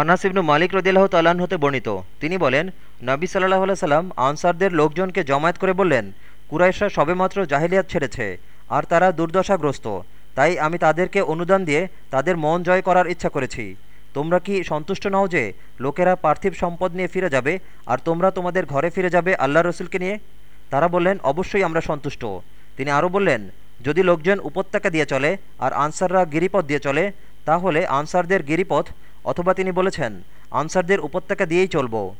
আনাস ইবনু মালিক রদিল্লাহ তাল্লাহ্ন হতে বর্ণিত। তিনি বলেন, নবী সাল্লাহ সাল্লাম আনসারদের লোকজনকে জমায়েত করে বললেন, কুরাইশরা সবেমাত্র জাহিলিয়াত ছেড়েছে, আর তারা দুর্দশাগ্রস্ত। তাই আমি তাদেরকে অনুদান দিয়ে তাদের মন জয় করার ইচ্ছা করেছি। তোমরা কি সন্তুষ্ট নও যে লোকেরা পার্থিব সম্পদ নিয়ে ফিরে যাবে, আর তোমরা তোমাদের ঘরে ফিরে যাবে আল্লাহ রসুলকে নিয়ে? তারা বললেন, অবশ্যই আমরা সন্তুষ্ট। তিনি আরও বললেন, যদি লোকজন উপত্যকা দিয়ে চলে, আর আনসাররা গিরিপথ দিয়ে চলে, তাহলে আনসারদের গিরিপথ অথবা তিনি বলেছেন আনসারদের উপত্যকা দিয়েই চলবো।